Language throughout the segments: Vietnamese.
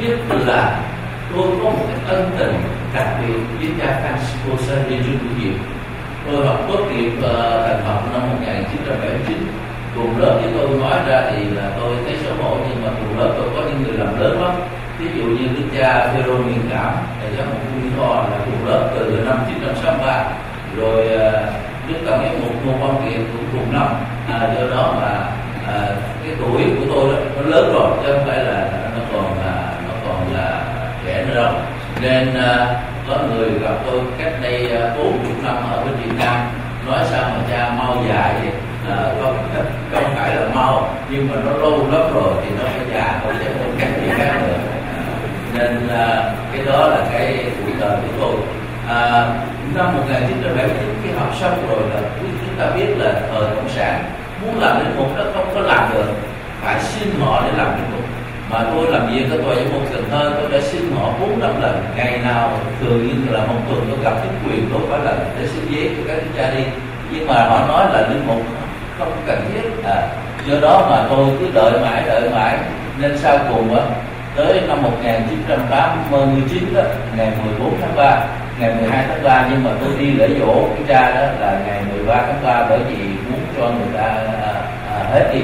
thứ nhất là tôi có một cái ân tình đặc biệt với cha Francisco Xavier Trương Hữu tôi học tốt nghiệp uh, thành học năm 1979 cùng lớp với tôi nói ra thì là tôi thấy xấu hổ nhưng mà cùng lớp tôi có những người làm lớn lắm. Ví dụ như đức cha Phêrô Nguyên Cảm thầy giáo một Nguyên Tho là cùng lớp từ năm 1963 rồi uh, đức tổng giám mục ngô quang kiệt cũng cùng năm. À, do đó mà à, cái tuổi của tôi đó, nó lớn rồi chứ trẻ nên à, có người gặp tôi cách đây à, bốn chục năm ở bên Việt Nam nói sao mà cha mau già vậy à, không không phải là mau nhưng mà nó lâu lắm rồi thì nó phải già không thể không cách gì khác nữa nên à, cái đó là cái tuổi đời của tôi. À, năm 1979 khi học xong rồi là chúng ta biết là thời cộng sản muốn làm đến một nó không có làm được. Phải xin họ để làm đến một mà tôi làm việc ở tòa giám mục Cần Thơ tôi đã xin họ bốn năm lần ngày nào thường như là một tuần tôi gặp chính quyền tôi phải lần để xin giấy của các cha đi. Nhưng mà họ nói là linh mục không cần thiết. À, do đó mà tôi cứ đợi mãi đợi mãi. Nên sau cùng á tới năm 1989 đó ngày 14 tháng 3 ngày 12 tháng 3 nhưng mà tôi đi lễ dỗ cái cha đó là ngày 13 tháng 3 bởi vì muốn cho người ta à, à, hết đi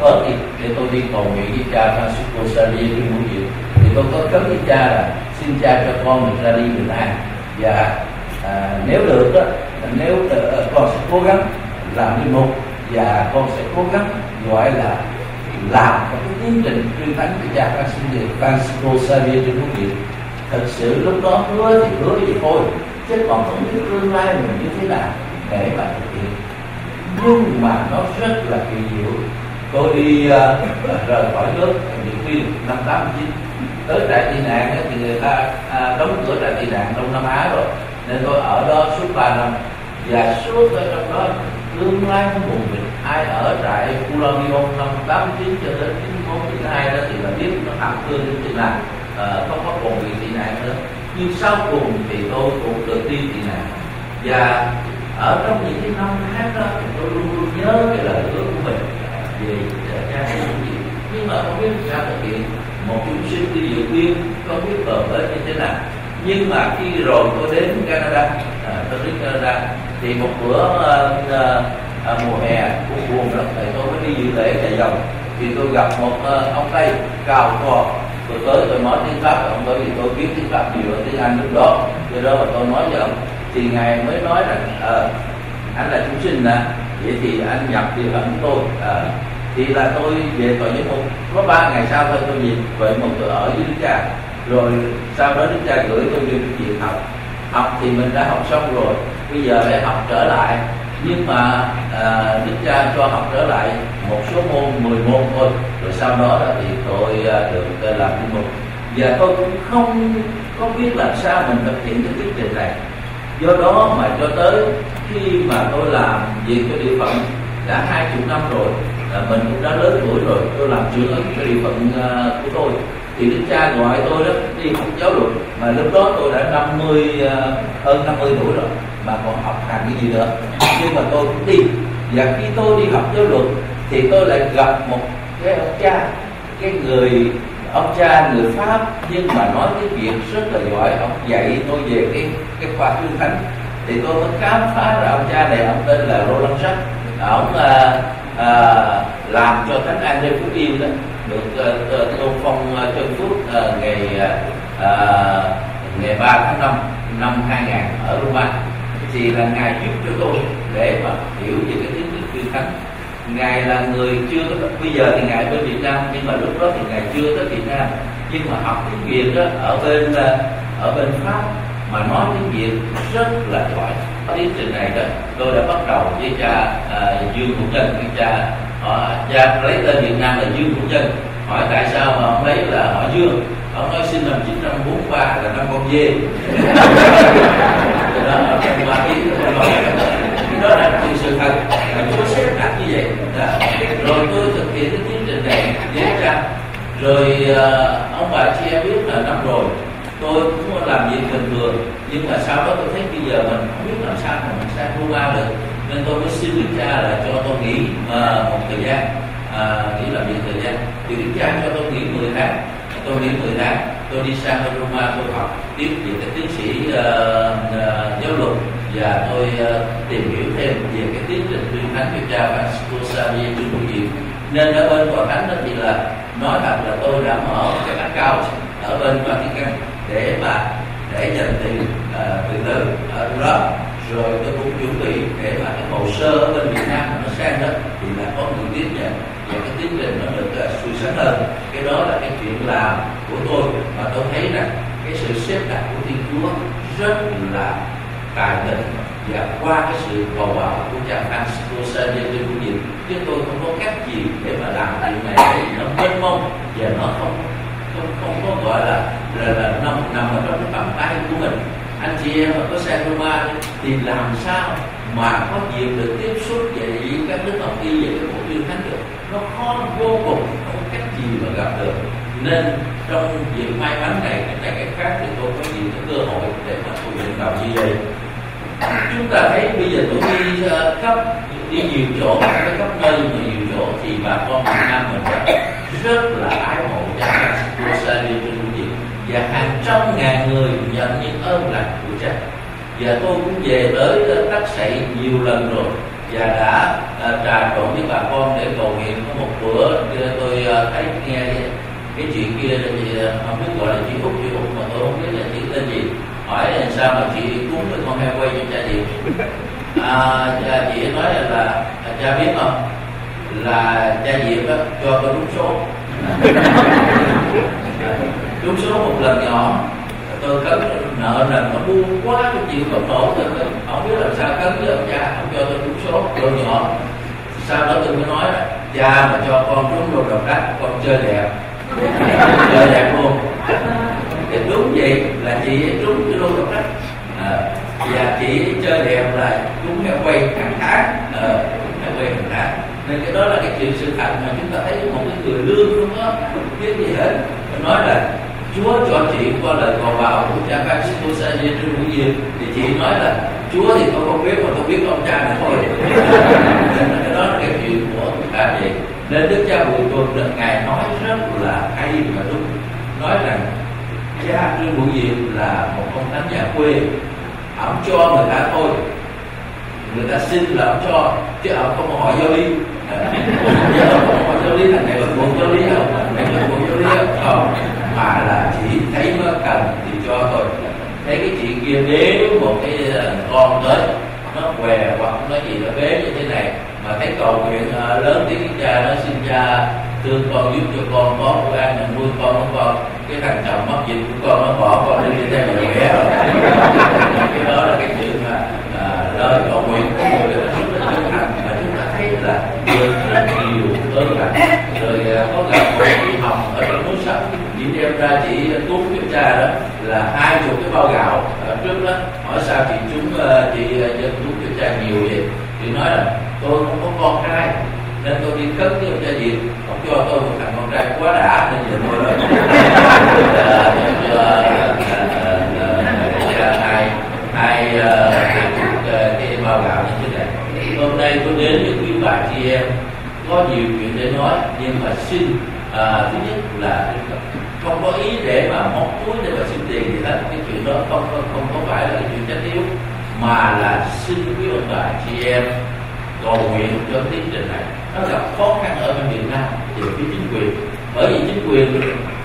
bớt đi để tôi đi cầu nguyện với cha Francisco Xavier khi buổi gì thì tôi có cấm với cha là xin cha cho con mình ra đi bình an. Và à, nếu được đó nếu à, con sẽ cố gắng làm linh mục và con sẽ cố gắng gọi là làm một cái tiến trình tuyên thánh của cha Francisco Francisco Xavier trên quốc gì thật sự lúc đó hứa thì hứa vậy thôi chứ còn không biết tương lai mình như thế nào để mà thực hiện nhưng mà nó rất là kỳ diệu. Tôi đi uh, rời khỏi nước những biên năm tám chín. Tới trại tị nạn thì người ta à, đóng cửa trại tị nạn đông nam á rồi. Nên tôi ở đó suốt ba năm. Và suốt ở trong đó tương lai nó buồn mình ai ở trại Pulau năm tám chín cho đến chín một chín hai đó thì là biết nó thẳng thương đến chừng nào ờ, à, không có còn bị tị nạn nữa. Nhưng sau cùng thì tôi cũng được đi tị nạn. Và ở trong những cái năm khác đó thì tôi luôn luôn nhớ cái lời hứa của mình về cha của gì nhưng mà không biết sao thực hiện. Một trung sinh đi dự viên không biết bờ bến như thế nào. Nhưng mà khi rồi tôi đến Canada à, tôi đến Canada thì một bữa uh, à, mùa hè cũng buồn lắm. Thì tôi mới đi dự lễ tại dòng thì tôi gặp một uh, ông tây cao to tôi tới tôi nói tiếng pháp ông bởi vì tôi biết tiếng pháp nhiều ở tiếng anh lúc đó. Do đó mà tôi nói với ông thì ngài mới nói rằng ờ anh là chúng sinh nè vậy thì anh nhập địa phận của tôi. À, thì là tôi về tòa giới mục. Có ba ngày sau thôi tôi về vậy một tôi ở với đức cha. Rồi sau đó đức cha gửi tôi đi cái việc học. Học thì mình đã học xong rồi bây giờ phải học trở lại. Nhưng mà à, đức cha cho học trở lại một số môn 10 môn thôi. Rồi sau đó là thì tôi à, được làm linh mục. Và tôi cũng không có biết làm sao mình thực hiện cái tiến trình này do đó mà cho tới khi mà tôi làm việc cho địa phận đã hai chục năm rồi là mình cũng đã lớn tuổi rồi tôi làm trưởng ở cái địa phận uh, của tôi. Thì đức cha gọi tôi đó đi học giáo luật. Mà lúc đó tôi đã 50 uh, à, hơn 50 tuổi rồi mà còn học hành cái gì nữa. Nhưng mà tôi cũng đi. Và khi tôi đi học giáo luật thì tôi lại gặp một cái ông cha cái người ông cha người pháp nhưng mà nói cái chuyện rất là giỏi. Ông dạy tôi về cái cái khoa tuyên thánh. Thì tôi mới khám phá ra ông cha này. Ông tên là Roland Jack ông à, à, làm cho thánh an phú yên đó được uh, tôn phong uh, chân phước uh, ngày uh, ngày 3 tháng 5 năm 2000 ở Roma. Thì là ngài giúp cho tôi để mà hiểu về cái tiếng trình tuyên thánh ngài là người chưa có bây giờ thì ngài bên Việt Nam nhưng mà lúc đó thì ngài chưa tới Việt Nam. Nhưng mà học tiếng Việt đó ở bên ờ, ở bên Pháp mà nói tiếng Việt rất là giỏi. Tiến trình này đó tôi đã bắt đầu với cha uh, Dương Hữu trân. Với cha họ cha lấy tên Việt Nam là Dương Hữu trân. Hỏi tại sao mà ông lấy là họ Dương? Ông nói sinh năm 1943 là năm con dê. Đó là đó là chuyện sự thật. Rồi uh, ông bà chị em biết là năm rồi tôi cũng làm việc bình thường nhưng mà sau đó tôi thấy bây giờ mình không biết làm sao mà mình sang Roma được. Nên tôi mới xin được cha là cho tôi nghỉ uh, một thời gian uh, nghỉ làm việc thời gian. Thì đức cha cho tôi nghỉ 10 tháng tôi nghỉ 10 tháng tôi đi sang Roma tôi học tiếp về cái tiến sĩ uh, uh, giáo luật và tôi uh, tìm hiểu thêm về cái tiến trình tuyên thánh của cha Francisco Xavier Trung Hữu nên ở bên tòa thánh đó thì là nói thật là tôi đã mở cái bát cao ở bên Vatican để mà để nhận tiền uh, từ từ ở đó rồi tôi cũng chuẩn bị để mà cái hồ sơ ở bên Việt Nam nó sang đó thì là có người tiếp nhận và cái tiến trình nó được uh, suy sáng hơn. Cái đó là cái chuyện làm của tôi. Mà tôi thấy rằng cái sự xếp đặt của Thiên Chúa rất là tài tình và qua cái sự cầu bảo của cha Francisco Xavier de Goudier chứ tôi không có cách gì để mà làm chuyện này nó mênh mông và nó không không không có gọi là là, là nằm nằm ở trong cái bàn tay của mình. Anh chị em mà có sang Roma thì làm sao mà có dịp được tiếp xúc về các đức học y về cái bộ tư thánh được? Nó khó vô cùng không cách gì mà gặp được. Nên trong việc may mắn này cái này cái khác thì tôi có nhiều cái cơ hội để mà tôi luyện vào như vậy chúng ta thấy bây giờ tôi đi uh, khắp đi nhiều chỗ cái khắp nơi mà nhiều chỗ thì bà con Việt Nam mình rất là ái mộ cha của Sa đi trên phương và hàng trăm ngàn người nhận những ơn lành của cha. Và tôi cũng về tới ờ, tắc sậy nhiều lần rồi. Và đã uh, trà trộn với bà con để cầu nguyện. Có một bữa tôi uh, thấy nghe cái chuyện kia thì không biết gọi là chị út chị út mà tôi không biết là chị tên gì hỏi làm sao mà chị cúng được con heo quay cho cha chị à, cha chị nói là, là cha biết không là cha diệp đó, cho tôi đúng số. Đúng số một lần nhỏ. Tôi cấn nợ nần nó buông quá tôi chịu không nổi tôi không biết làm sao cấn với ông cha không cho tôi đúng số. Tôi nhỏ. Sau đó tôi mới nói là cha mà cho con đúng đồ đồng đắt con chơi đẹp. Chơi đẹp luôn. À thì đúng vậy là chị trúng cái lô đồng đó à, và chị chơi đẹp là đúng heo quay hàng tháng ờ, à, heo quay hàng tháng nên cái đó là cái chuyện sự thật mà chúng ta thấy một cái người lương không có biết gì hết. Nói là Chúa cho chị qua lời cầu vào của cha Francisco Xavier trên mũi gì thì chị nói là Chúa thì tôi không biết mà tôi biết ông cha này thôi cái đó là cái chuyện của cả ta vậy. Nên Đức cha Bùi Tuần được ngài nói rất là hay và đúng nói rằng cha Trương bụi diệp là một ông thánh nhà quê. Ông cho người ta thôi. Người ta xin là ông cho, chứ ông không có hỏi giáo lý. Chứ không hỏi giáo lý là này là buồn giáo lý không? Này là buồn giáo lý không? Mà là chỉ thấy nó cần thì cho thôi. Thấy cái chuyện kia nếu một cái ờ, con tới nó què, hoặc nó gì nó bế như thế này, mà thấy cầu nguyện ờ, lớn tiếng cha nó xin cha thương con giúp cho con có bữa ăn mình nuôi con của con cái thằng chồng mất dịch của con nó bỏ con đi theo mẹ rồi. Cái đó là cái chuyện mà à, lời cầu nguyện của người là rất là chân thành mà chúng ta thấy là người rất nhiều tới là rồi à, có gặp một chị hồng ở trong núi sạch chị đem ra chị cúng kiểm cha đó là hai chục cái bao gạo ở trước đó. Hỏi sao chị chúng à, chị dân cúng kiểm cha nhiều vậy? Chị nói là tôi không có con trai nên tôi đi cất với cho gì diệp cho tôi một thằng con trai quá đã nên giờ tôi là cho ờ, ờ, ờ, hai hai cái bao gạo như thế này hôm nay tôi đến với quý bà chị em có nhiều chuyện để nói nhưng mà xin à, thứ nhất là không có ý để mà móc túi để mà xin tiền gì hết cái chuyện đó không không, không có phải là cái chuyện trách yếu mà là xin quý ông bà chị em cầu nguyện cho tiến trình này nó gặp khó khăn ở bên Việt Nam thì phía chính quyền. Bởi vì chính quyền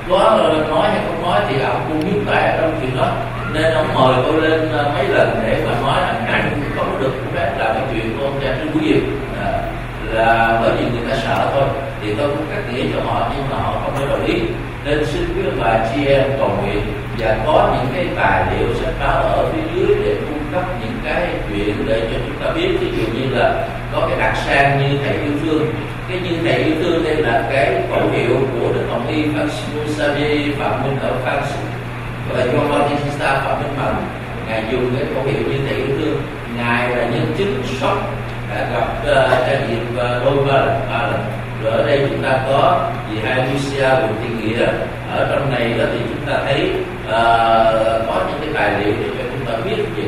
có nói hay không nói thì ông cũng biết tệ trong chuyện đó. Nên ông mời tôi lên ờ, mấy lần để mà nói rằng anh không có được đã làm cái chuyện của ông cha Trương Quý diệp. À, là bởi vì người ta sợ thôi thì tôi cũng cắt nghĩa cho họ nhưng mà họ không có đồng ý. Nên xin quý ông bà chị em cầu nguyện và có những cái tài liệu sách báo ở phía dưới để cung cấp những cái chuyện để cho chúng ta biết. Ví dụ như là có cái đặc sang như thầy yêu thương. Cái như thầy yêu thương đây là cái khẩu hiệu của đức hồng y Francisco Xavier phạm minh ở Francis và John Bautista phạm minh mạnh ngài dùng cái khẩu hiệu như thầy yêu thương. Ngài là nhân chứng sốc đã gặp uh, trải nghiệm uh, đôi ba rồi ở đây chúng ta có vì hai Lucia Bùi Thiên Nghĩa. Ở trong này đó thì chúng ta thấy uh, có những cái tài liệu để cho chúng ta biết về